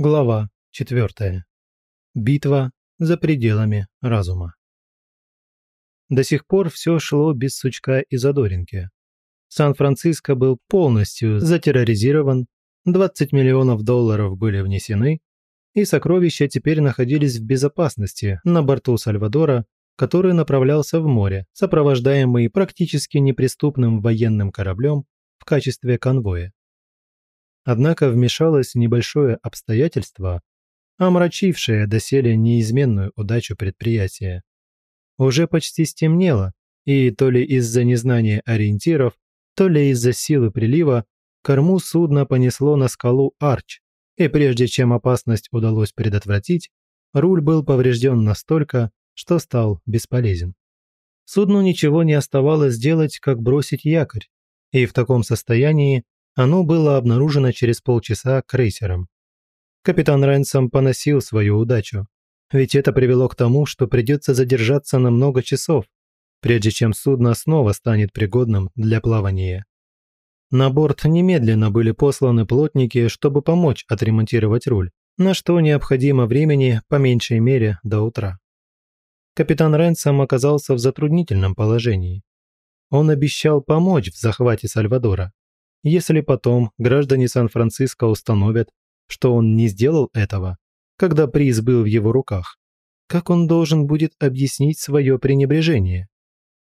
Глава 4. Битва за пределами разума. До сих пор все шло без сучка и задоринки. Сан-Франциско был полностью затерроризирован, 20 миллионов долларов были внесены, и сокровища теперь находились в безопасности на борту Сальвадора, который направлялся в море, сопровождаемый практически неприступным военным кораблем в качестве конвоя. Однако вмешалось небольшое обстоятельство, омрачившее доселе неизменную удачу предприятия. Уже почти стемнело, и то ли из-за незнания ориентиров, то ли из-за силы прилива, корму судна понесло на скалу Арч, и прежде чем опасность удалось предотвратить, руль был поврежден настолько, что стал бесполезен. Судну ничего не оставалось делать, как бросить якорь, и в таком состоянии оно было обнаружено через полчаса крейсером. Капитан Рэнсом поносил свою удачу, ведь это привело к тому, что придется задержаться на много часов, прежде чем судно снова станет пригодным для плавания. На борт немедленно были посланы плотники, чтобы помочь отремонтировать руль, на что необходимо времени по меньшей мере до утра. Капитан Рэнсом оказался в затруднительном положении. Он обещал помочь в захвате Сальвадора, если потом граждане Сан-Франциско установят, что он не сделал этого, когда приз был в его руках, как он должен будет объяснить свое пренебрежение?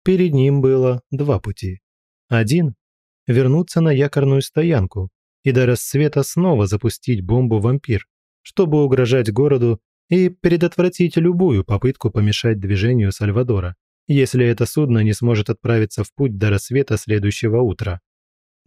Перед ним было два пути. Один – вернуться на якорную стоянку и до рассвета снова запустить бомбу-вампир, чтобы угрожать городу и предотвратить любую попытку помешать движению Сальвадора, если это судно не сможет отправиться в путь до рассвета следующего утра.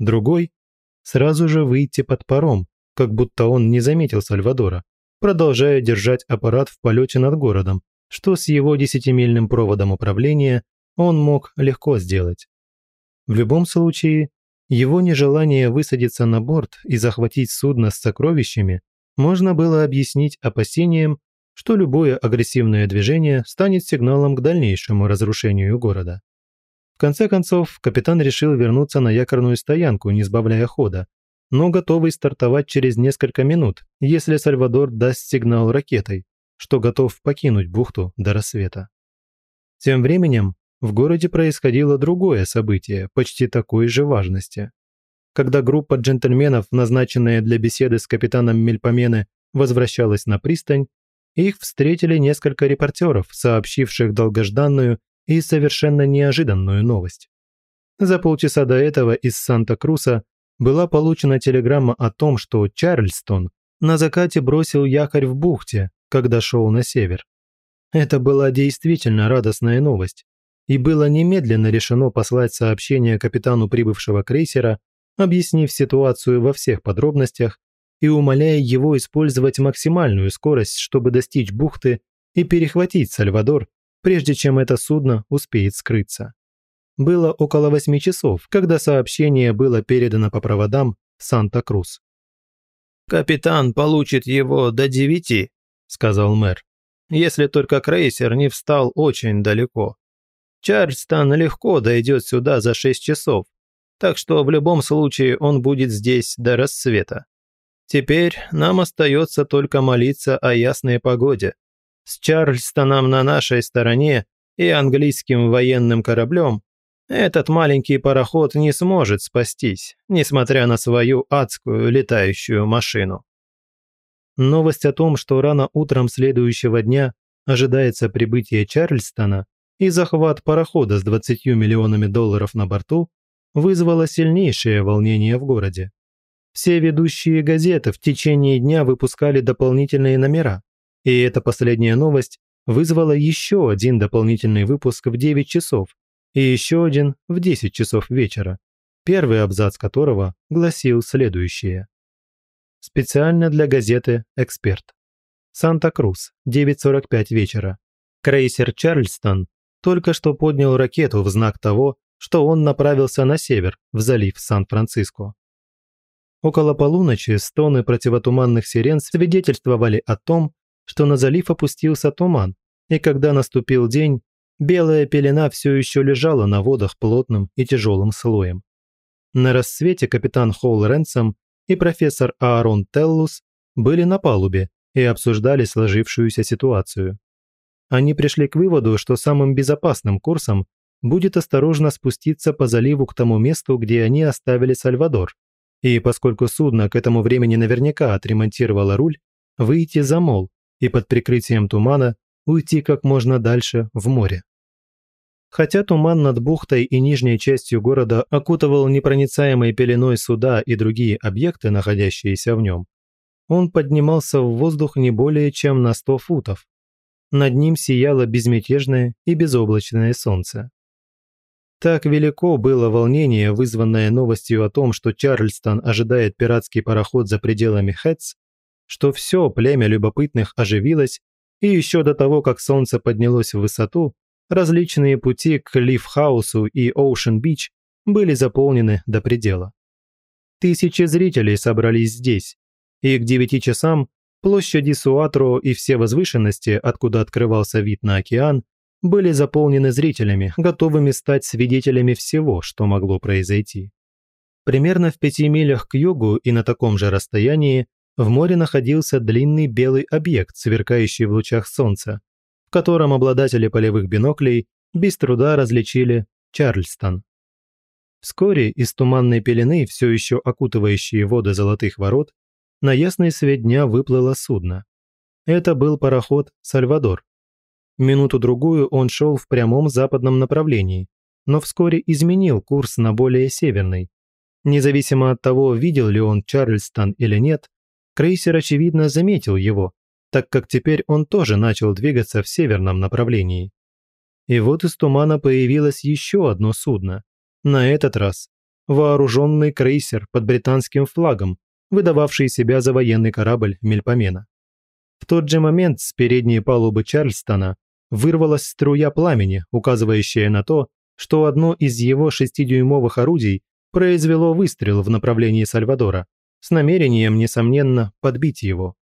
Другой – сразу же выйти под паром, как будто он не заметил Сальвадора, продолжая держать аппарат в полете над городом, что с его десятимильным проводом управления он мог легко сделать. В любом случае, его нежелание высадиться на борт и захватить судно с сокровищами можно было объяснить опасением, что любое агрессивное движение станет сигналом к дальнейшему разрушению города конце концов, капитан решил вернуться на якорную стоянку, не сбавляя хода, но готовый стартовать через несколько минут, если Сальвадор даст сигнал ракетой, что готов покинуть бухту до рассвета. Тем временем в городе происходило другое событие, почти такой же важности. Когда группа джентльменов, назначенная для беседы с капитаном Мельпомены, возвращалась на пристань, их встретили несколько репортеров, сообщивших долгожданную и совершенно неожиданную новость. За полчаса до этого из Санта-Круса была получена телеграмма о том, что Чарльстон на закате бросил якорь в бухте, когда шел на север. Это была действительно радостная новость, и было немедленно решено послать сообщение капитану прибывшего крейсера, объяснив ситуацию во всех подробностях и умоляя его использовать максимальную скорость, чтобы достичь бухты и перехватить Сальвадор прежде чем это судно успеет скрыться. Было около восьми часов, когда сообщение было передано по проводам Санта-Крус. «Капитан получит его до девяти», – сказал мэр, «если только крейсер не встал очень далеко. Чарльстон легко дойдет сюда за шесть часов, так что в любом случае он будет здесь до рассвета. Теперь нам остается только молиться о ясной погоде, с Чарльстоном на нашей стороне и английским военным кораблем, этот маленький пароход не сможет спастись, несмотря на свою адскую летающую машину. Новость о том, что рано утром следующего дня ожидается прибытие Чарльстона и захват парохода с 20 миллионами долларов на борту, вызвала сильнейшее волнение в городе. Все ведущие газеты в течение дня выпускали дополнительные номера, и эта последняя новость вызвала еще один дополнительный выпуск в 9 часов и еще один в 10 часов вечера, первый абзац которого гласил следующее. Специально для газеты «Эксперт». Санта-Крус, 9.45 вечера. Крейсер «Чарльстон» только что поднял ракету в знак того, что он направился на север, в залив Сан-Франциско. Около полуночи стоны противотуманных сирен свидетельствовали о том, что на залив опустился туман, и когда наступил день, белая пелена все еще лежала на водах плотным и тяжелым слоем. На рассвете капитан Холл Ренсом и профессор Аарон Теллус были на палубе и обсуждали сложившуюся ситуацию. Они пришли к выводу, что самым безопасным курсом будет осторожно спуститься по заливу к тому месту, где они оставили Сальвадор, и поскольку судно к этому времени наверняка отремонтировало руль, выйти за мол и под прикрытием тумана уйти как можно дальше в море. Хотя туман над бухтой и нижней частью города окутывал непроницаемой пеленой суда и другие объекты, находящиеся в нем, он поднимался в воздух не более чем на 100 футов. Над ним сияло безмятежное и безоблачное солнце. Так велико было волнение, вызванное новостью о том, что Чарльстон ожидает пиратский пароход за пределами Хэтс, что все племя любопытных оживилось, и еще до того, как солнце поднялось в высоту, различные пути к Лифхаусу и Оушен-Бич были заполнены до предела. Тысячи зрителей собрались здесь, и к девяти часам площади Суатро и все возвышенности, откуда открывался вид на океан, были заполнены зрителями, готовыми стать свидетелями всего, что могло произойти. Примерно в пяти милях к югу и на таком же расстоянии в море находился длинный белый объект, сверкающий в лучах солнца, в котором обладатели полевых биноклей без труда различили Чарльстон. Вскоре из туманной пелены, все еще окутывающей воды Золотых ворот, на ясный свет дня выплыло судно. Это был пароход «Сальвадор». Минуту-другую он шел в прямом западном направлении, но вскоре изменил курс на более северный. Независимо от того, видел ли он Чарльстон или нет, крейсер, очевидно, заметил его, так как теперь он тоже начал двигаться в северном направлении. И вот из тумана появилось еще одно судно. На этот раз вооруженный крейсер под британским флагом, выдававший себя за военный корабль Мельпомена. В тот же момент с передней палубы Чарльстона вырвалась струя пламени, указывающая на то, что одно из его шестидюймовых орудий произвело выстрел в направлении Сальвадора, с намерением, несомненно, подбить его.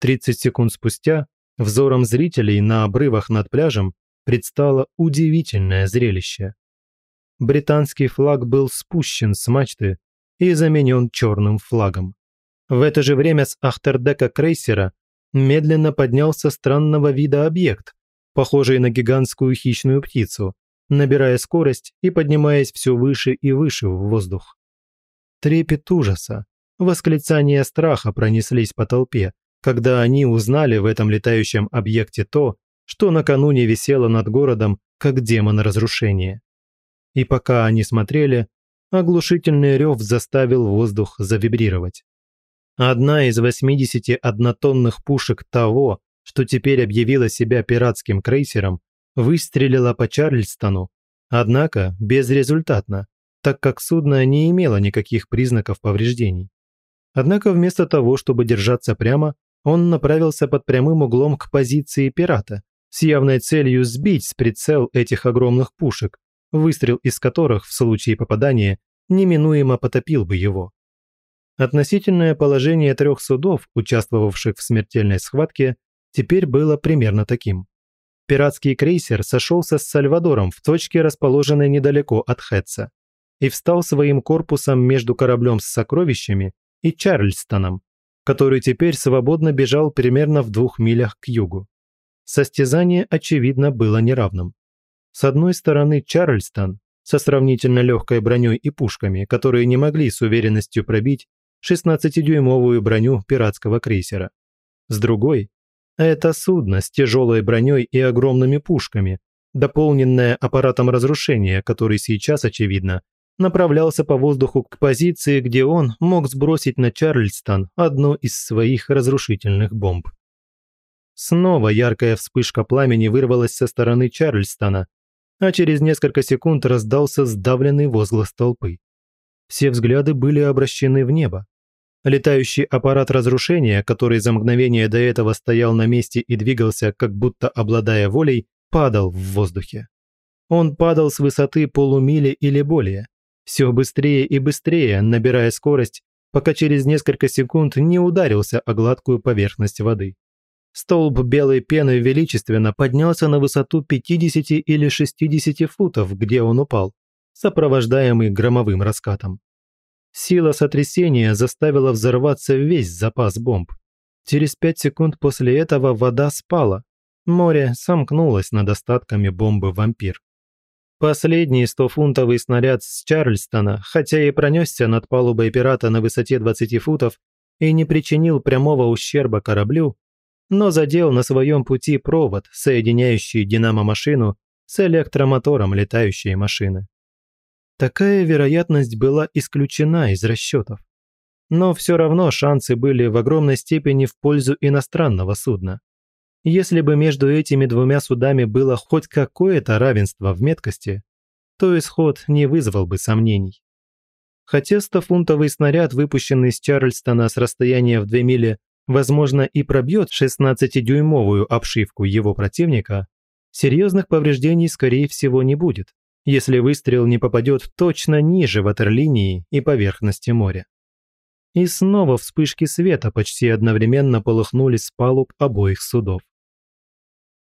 30 секунд спустя взором зрителей на обрывах над пляжем предстало удивительное зрелище. Британский флаг был спущен с мачты и заменен черным флагом. В это же время с ахтердека крейсера медленно поднялся странного вида объект, похожий на гигантскую хищную птицу, набирая скорость и поднимаясь все выше и выше в воздух. Трепет ужаса, восклицания страха пронеслись по толпе, когда они узнали в этом летающем объекте то, что накануне висело над городом как демон разрушения. И пока они смотрели, оглушительный рев заставил воздух завибрировать. Одна из 81-тонных пушек того, что теперь объявила себя пиратским крейсером, выстрелила по Чарльстону, однако безрезультатно, так как судно не имело никаких признаков повреждений. Однако вместо того, чтобы держаться прямо, он направился под прямым углом к позиции пирата, с явной целью сбить с прицел этих огромных пушек, выстрел из которых в случае попадания неминуемо потопил бы его. Относительное положение трех судов, участвовавших в смертельной схватке, теперь было примерно таким. Пиратский крейсер сошелся с Сальвадором в точке, расположенной недалеко от Хэтса, и встал своим корпусом между кораблем с сокровищами и Чарльстоном, который теперь свободно бежал примерно в двух милях к югу. Состязание, очевидно, было неравным. С одной стороны Чарльстон, со сравнительно легкой броней и пушками, которые не могли с уверенностью пробить 16-дюймовую броню пиратского крейсера. С другой это судно с тяжелой броней и огромными пушками, дополненное аппаратом разрушения, который сейчас, очевидно, направлялся по воздуху к позиции, где он мог сбросить на Чарльстон одну из своих разрушительных бомб. Снова яркая вспышка пламени вырвалась со стороны Чарльстона, а через несколько секунд раздался сдавленный возглас толпы. Все взгляды были обращены в небо. Летающий аппарат разрушения, который за мгновение до этого стоял на месте и двигался, как будто обладая волей, падал в воздухе. Он падал с высоты полумили или более, все быстрее и быстрее, набирая скорость, пока через несколько секунд не ударился о гладкую поверхность воды. Столб белой пены величественно поднялся на высоту 50 или 60 футов, где он упал, сопровождаемый громовым раскатом. Сила сотрясения заставила взорваться весь запас бомб. Через пять секунд после этого вода спала. Море сомкнулось над остатками бомбы «Вампир». Последний 100-фунтовый снаряд с Чарльстона, хотя и пронесся над палубой пирата на высоте 20 футов и не причинил прямого ущерба кораблю, но задел на своем пути провод, соединяющий динамо-машину с электромотором летающей машины. Такая вероятность была исключена из расчетов. Но все равно шансы были в огромной степени в пользу иностранного судна. Если бы между этими двумя судами было хоть какое-то равенство в меткости, то исход не вызвал бы сомнений. Хотя 100-фунтовый снаряд, выпущенный с Чарльстона с расстояния в 2 мили, возможно, и пробьет 16-дюймовую обшивку его противника, серьезных повреждений, скорее всего, не будет, если выстрел не попадет точно ниже ватерлинии и поверхности моря. И снова вспышки света почти одновременно полыхнули с палуб обоих судов.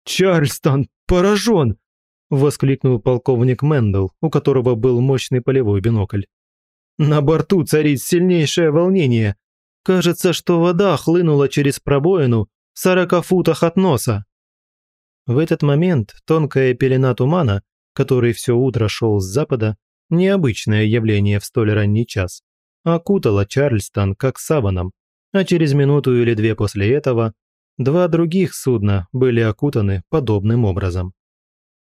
«Чарльстон поражен!» – воскликнул полковник Мэндл, у которого был мощный полевой бинокль. «На борту царит сильнейшее волнение. Кажется, что вода хлынула через пробоину в сорока футах от носа». В этот момент тонкая пелена тумана, который все утро шел с запада, необычное явление в столь ранний час, окутала Чарльстон как саваном, а через минуту или две после этого два других судна были окутаны подобным образом.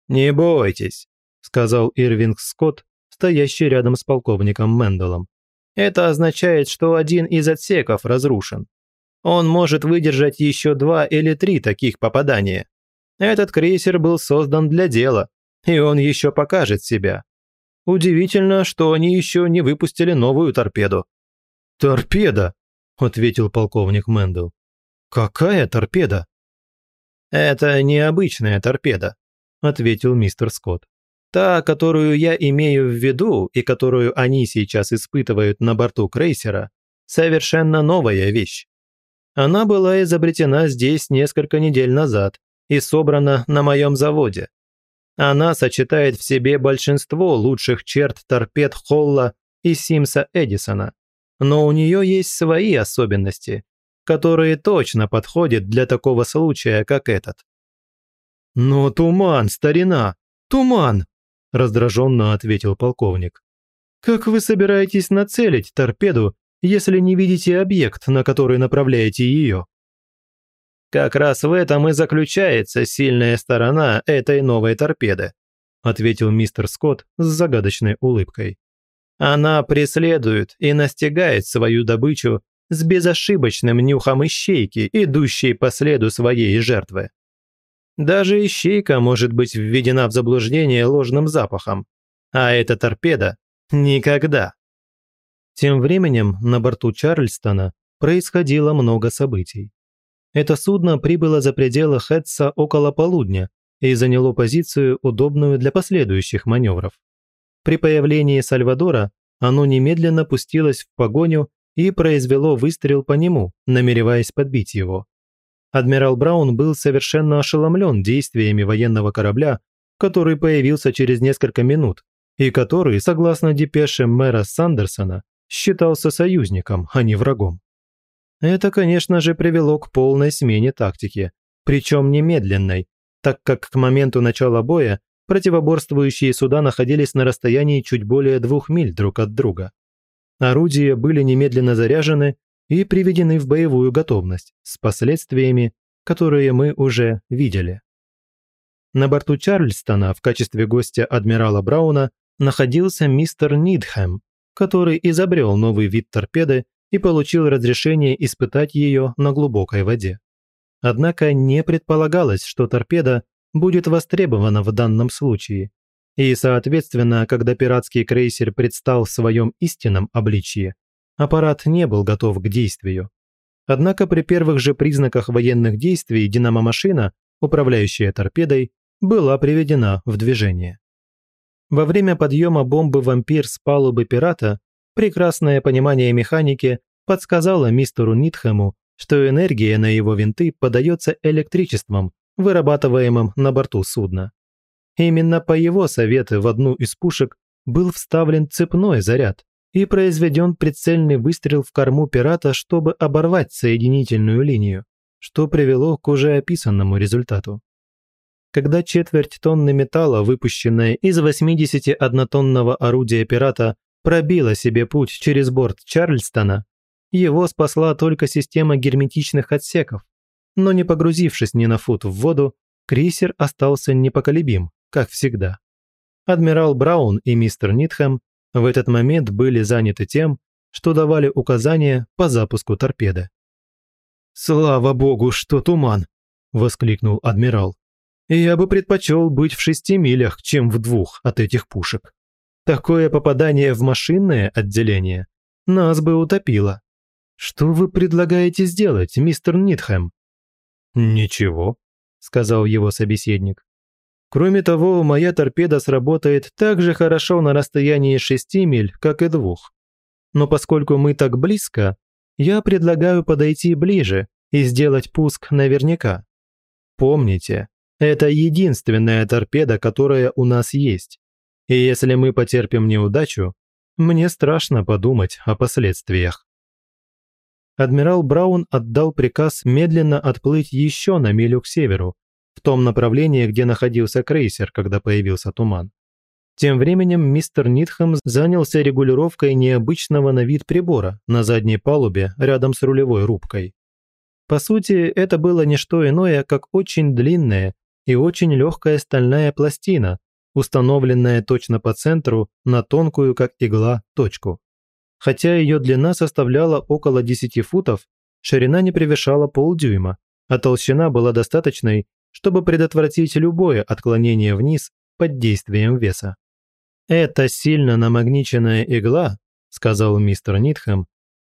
«Не бойтесь», – сказал Ирвинг Скотт, стоящий рядом с полковником Менделом. «Это означает, что один из отсеков разрушен. Он может выдержать еще два или три таких попадания. Этот крейсер был создан для дела, и он еще покажет себя. Удивительно, что они еще не выпустили новую торпеду». «Торпеда?» – ответил полковник Мэндл. «Какая торпеда?» «Это необычная торпеда», – ответил мистер Скотт. «Та, которую я имею в виду и которую они сейчас испытывают на борту крейсера, совершенно новая вещь. Она была изобретена здесь несколько недель назад и собрана на моем заводе. Она сочетает в себе большинство лучших черт торпед Холла и Симса Эдисона. Но у нее есть свои особенности, которые точно подходят для такого случая, как этот. «Но туман, старина, туман!» – раздраженно ответил полковник. «Как вы собираетесь нацелить торпеду, если не видите объект, на который направляете ее?» Как раз в этом и заключается сильная сторона этой новой торпеды, ответил мистер Скотт с загадочной улыбкой. Она преследует и настигает свою добычу с безошибочным нюхом ищейки, идущей по следу своей жертвы. Даже ищейка может быть введена в заблуждение ложным запахом, а эта торпеда – никогда. Тем временем на борту Чарльстона происходило много событий. Это судно прибыло за пределы Хэтса около полудня и заняло позицию, удобную для последующих маневров. При появлении Сальвадора оно немедленно пустилось в погоню и произвело выстрел по нему, намереваясь подбить его. Адмирал Браун был совершенно ошеломлен действиями военного корабля, который появился через несколько минут и который, согласно депеше мэра Сандерсона, считался союзником, а не врагом. Это, конечно же, привело к полной смене тактики, причем немедленной, так как к моменту начала боя противоборствующие суда находились на расстоянии чуть более двух миль друг от друга. Орудия были немедленно заряжены и приведены в боевую готовность с последствиями, которые мы уже видели. На борту Чарльстона в качестве гостя адмирала Брауна находился мистер Нидхэм, который изобрел новый вид торпеды и получил разрешение испытать ее на глубокой воде. Однако не предполагалось, что торпеда будет востребована в данном случае. И, соответственно, когда пиратский крейсер предстал в своем истинном обличье, аппарат не был готов к действию. Однако при первых же признаках военных действий динамомашина, управляющая торпедой, была приведена в движение. Во время подъема бомбы «Вампир» с палубы пирата Прекрасное понимание механики подсказало мистеру Нитхэму, что энергия на его винты подается электричеством, вырабатываемым на борту судна. Именно по его совету в одну из пушек был вставлен цепной заряд, и произведен прицельный выстрел в корму пирата, чтобы оборвать соединительную линию, что привело к уже описанному результату. Когда четверть тонны металла, выпущенная из 81-тонного орудия пирата, пробила себе путь через борт Чарльстона, его спасла только система герметичных отсеков, но не погрузившись ни на фут в воду, крейсер остался непоколебим, как всегда. Адмирал Браун и мистер Нитхэм в этот момент были заняты тем, что давали указания по запуску торпеды. «Слава богу, что туман!» – воскликнул адмирал. «Я бы предпочел быть в шести милях, чем в двух от этих пушек. Такое попадание в машинное отделение нас бы утопило. Что вы предлагаете сделать, мистер Нитхэм?» «Ничего», – сказал его собеседник. Кроме того, моя торпеда сработает так же хорошо на расстоянии 6 миль, как и двух. Но поскольку мы так близко, я предлагаю подойти ближе и сделать пуск наверняка. Помните, это единственная торпеда, которая у нас есть. И если мы потерпим неудачу, мне страшно подумать о последствиях. Адмирал Браун отдал приказ медленно отплыть еще на милю к северу, в том направлении, где находился крейсер, когда появился туман. Тем временем мистер Нитхэм занялся регулировкой необычного на вид прибора на задней палубе рядом с рулевой рубкой. По сути, это было не что иное, как очень длинная и очень легкая стальная пластина, установленная точно по центру на тонкую, как игла, точку. Хотя ее длина составляла около 10 футов, ширина не превышала полдюйма, а толщина была достаточной, чтобы предотвратить любое отклонение вниз под действием веса. «Эта сильно намагниченная игла», – сказал мистер Нитхэм,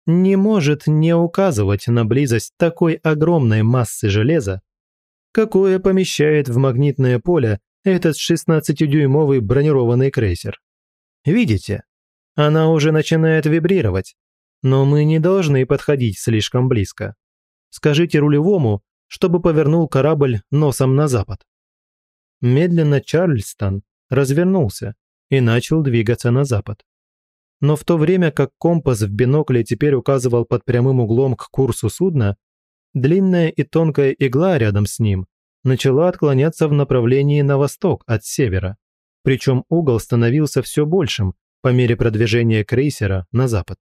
не может не указывать на близость такой огромной массы железа, какое помещает в магнитное поле этот 16-дюймовый бронированный крейсер. Видите, она уже начинает вибрировать, но мы не должны подходить слишком близко. Скажите рулевому, чтобы повернул корабль носом на запад. Медленно Чарльстон развернулся и начал двигаться на запад. Но в то время как компас в бинокле теперь указывал под прямым углом к курсу судна, длинная и тонкая игла рядом с ним начала отклоняться в направлении на восток от севера, причем угол становился все большим по мере продвижения крейсера на запад.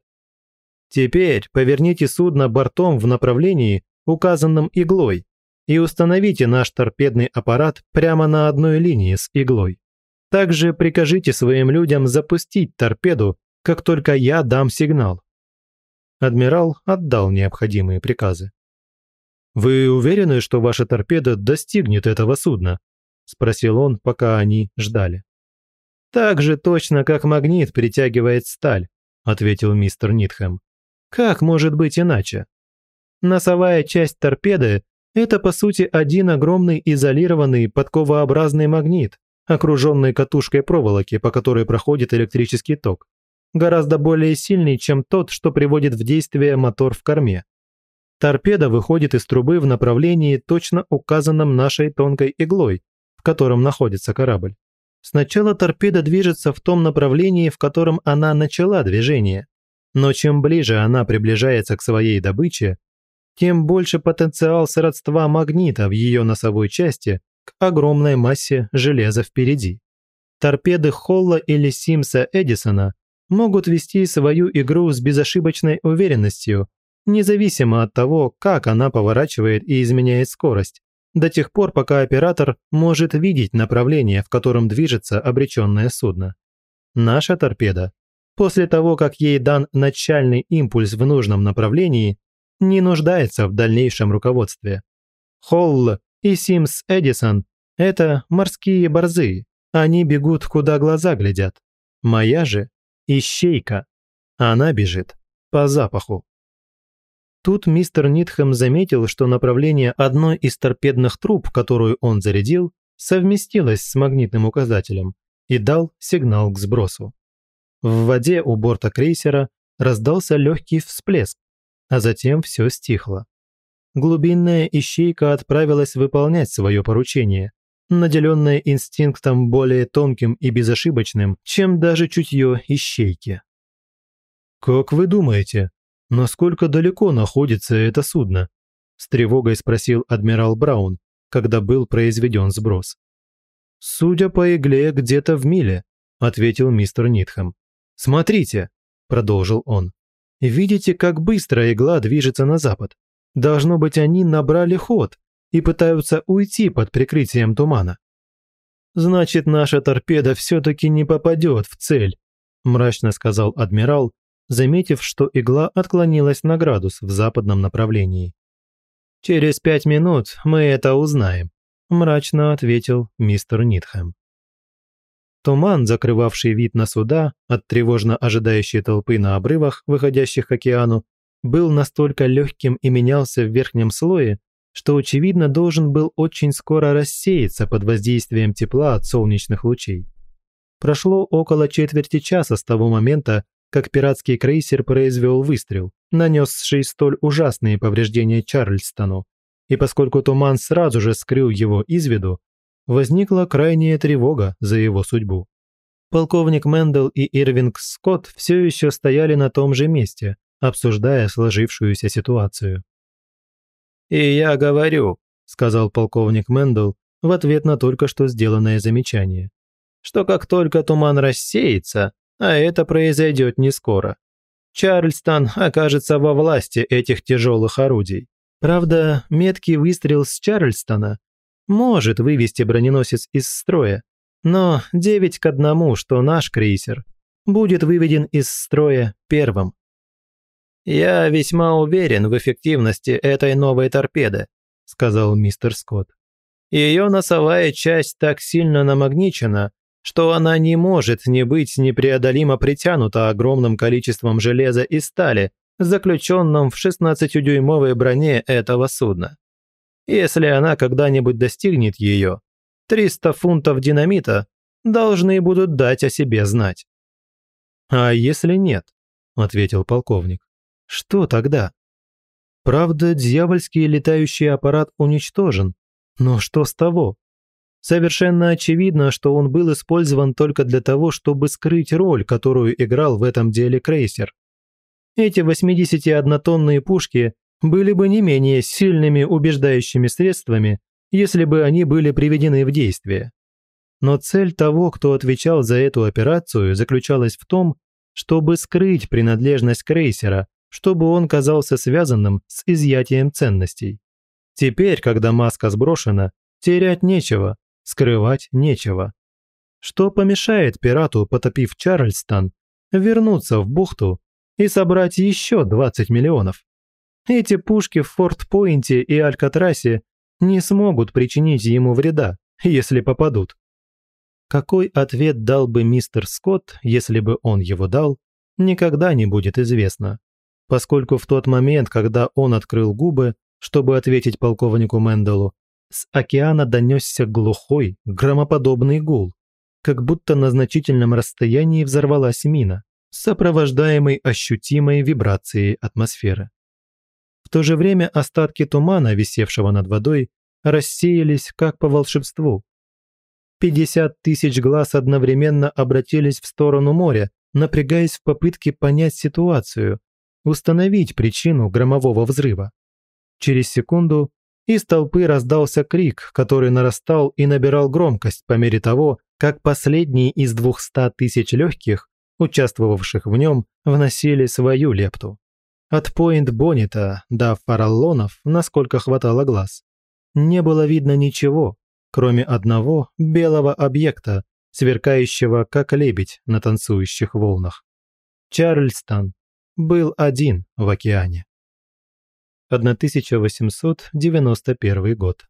Теперь поверните судно бортом в направлении, указанном иглой, и установите наш торпедный аппарат прямо на одной линии с иглой. Также прикажите своим людям запустить торпеду, как только я дам сигнал». Адмирал отдал необходимые приказы. «Вы уверены, что ваша торпеда достигнет этого судна?» – спросил он, пока они ждали. «Так же точно, как магнит притягивает сталь», – ответил мистер Нитхэм. «Как может быть иначе? Носовая часть торпеды – это, по сути, один огромный изолированный подковообразный магнит, окруженный катушкой проволоки, по которой проходит электрический ток, гораздо более сильный, чем тот, что приводит в действие мотор в корме. Торпеда выходит из трубы в направлении, точно указанном нашей тонкой иглой, в котором находится корабль. Сначала торпеда движется в том направлении, в котором она начала движение. Но чем ближе она приближается к своей добыче, тем больше потенциал сродства магнита в ее носовой части к огромной массе железа впереди. Торпеды Холла или Симса Эдисона могут вести свою игру с безошибочной уверенностью, независимо от того, как она поворачивает и изменяет скорость, до тех пор, пока оператор может видеть направление, в котором движется обреченное судно. Наша торпеда, после того, как ей дан начальный импульс в нужном направлении, не нуждается в дальнейшем руководстве. Холл и Симс Эдисон – это морские борзы, они бегут, куда глаза глядят. Моя же – ищейка, она бежит по запаху. Тут мистер Нитхэм заметил, что направление одной из торпедных труб, которую он зарядил, совместилось с магнитным указателем и дал сигнал к сбросу. В воде у борта крейсера раздался легкий всплеск, а затем все стихло. Глубинная ищейка отправилась выполнять свое поручение, наделенная инстинктом более тонким и безошибочным, чем даже чутье ищейки. «Как вы думаете, насколько далеко находится это судно?» с тревогой спросил адмирал Браун, когда был произведен сброс. «Судя по игле, где-то в миле», – ответил мистер Нитхэм. «Смотрите», – продолжил он. «Видите, как быстро игла движется на запад? Должно быть, они набрали ход и пытаются уйти под прикрытием тумана». «Значит, наша торпеда все-таки не попадет в цель», – мрачно сказал адмирал, заметив, что игла отклонилась на градус в западном направлении. «Через пять минут мы это узнаем», – мрачно ответил мистер Нитхэм. Туман, закрывавший вид на суда от тревожно ожидающей толпы на обрывах, выходящих к океану, был настолько легким и менялся в верхнем слое, что, очевидно, должен был очень скоро рассеяться под воздействием тепла от солнечных лучей. Прошло около четверти часа с того момента, как пиратский крейсер произвел выстрел, нанесший столь ужасные повреждения Чарльстону, и поскольку туман сразу же скрыл его из виду, возникла крайняя тревога за его судьбу. Полковник Мэндл и Ирвинг Скотт все еще стояли на том же месте, обсуждая сложившуюся ситуацию. «И я говорю», – сказал полковник Мэндл в ответ на только что сделанное замечание, «что как только туман рассеется, а это произойдет не скоро. Чарльстон окажется во власти этих тяжелых орудий. Правда, меткий выстрел с Чарльстона может вывести броненосец из строя, но 9 к одному, что наш крейсер будет выведен из строя первым. «Я весьма уверен в эффективности этой новой торпеды», – сказал мистер Скотт. «Ее носовая часть так сильно намагничена, что она не может не быть непреодолимо притянута огромным количеством железа и стали, заключенным в 16-дюймовой броне этого судна. Если она когда-нибудь достигнет ее, 300 фунтов динамита должны будут дать о себе знать. «А если нет?» – ответил полковник. «Что тогда?» «Правда, дьявольский летающий аппарат уничтожен, но что с того? Совершенно очевидно, что он был использован только для того, чтобы скрыть роль, которую играл в этом деле крейсер. Эти 81-тонные пушки были бы не менее сильными убеждающими средствами, если бы они были приведены в действие. Но цель того, кто отвечал за эту операцию, заключалась в том, чтобы скрыть принадлежность крейсера, чтобы он казался связанным с изъятием ценностей. Теперь, когда маска сброшена, терять нечего, скрывать нечего. Что помешает пирату, потопив Чарльстон, вернуться в бухту и собрать еще 20 миллионов? Эти пушки в Форт-Пойнте и Алькатрасе не смогут причинить ему вреда, если попадут. Какой ответ дал бы мистер Скотт, если бы он его дал, никогда не будет известно, поскольку в тот момент, когда он открыл губы, чтобы ответить полковнику Менделу, с океана донесся глухой, громоподобный гул, как будто на значительном расстоянии взорвалась мина, сопровождаемой ощутимой вибрацией атмосферы. В то же время остатки тумана, висевшего над водой, рассеялись как по волшебству. 50 тысяч глаз одновременно обратились в сторону моря, напрягаясь в попытке понять ситуацию, установить причину громового взрыва. Через секунду из толпы раздался крик, который нарастал и набирал громкость по мере того, как последние из двухста тысяч легких, участвовавших в нем, вносили свою лепту. От Пойнт-Боннета до Фараллонов, насколько хватало глаз, не было видно ничего, кроме одного белого объекта, сверкающего как лебедь на танцующих волнах. Чарльстон был один в океане. 1891 год.